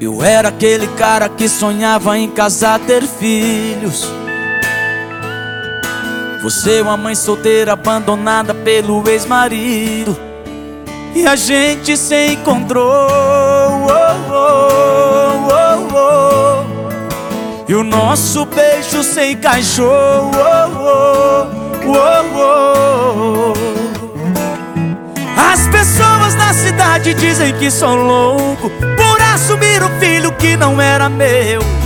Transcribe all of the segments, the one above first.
Eu era aquele cara que sonhava em casar, ter filhos. Você é uma mãe solteira abandonada pelo ex-marido. E a gente se encontrou. Oh, oh, oh, oh. E o nosso beijo se encaixou. Oh, oh. As pessoas na cidade dizem que sou louco por assumir um filho que não era meu.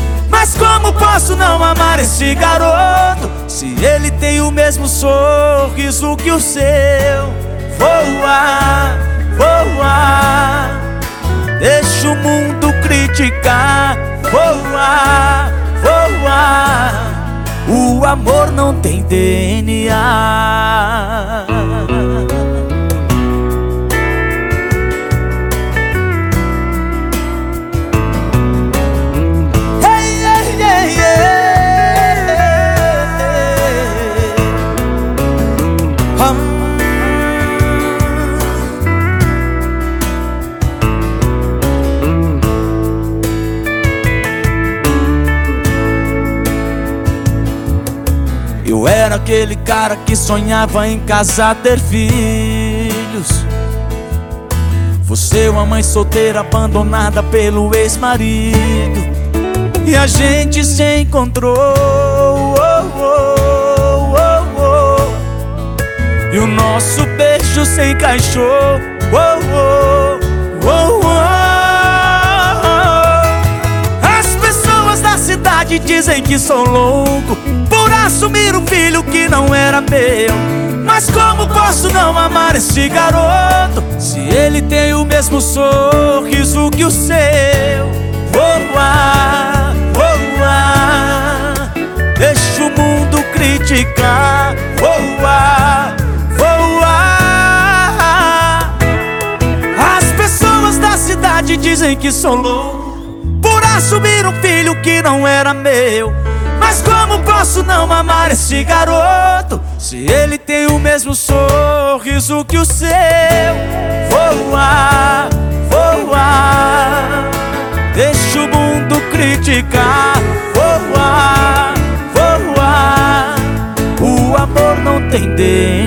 Mas como posso não amar esse garoto se ele tem o mesmo sorriso que o seu? Voa, voa, deixa o mundo criticar. Voa, voa, o amor não tem DNA. Eu era aquele cara que sonhava em casar, ter filhos. Você é uma mãe solteira abandonada pelo ex-marido. E a gente se encontrou. Oh, oh, oh, oh. E o nosso beijo se encaixou. As pessoas da cidade dizem que sou louco assumir um filho que não era meu. Mas como posso não amar esse garoto se ele tem o mesmo sorriso que o seu? Voa, voa, deixa o mundo criticar. Voa, voa. As pessoas da cidade dizem que sou louco por assumir um filho que não era meu. Mas como posso não amar esse garoto? Se ele tem o mesmo sorriso que o seu. Voa, voa Deixa o mundo criticar. Voa, voa O amor não tem DNA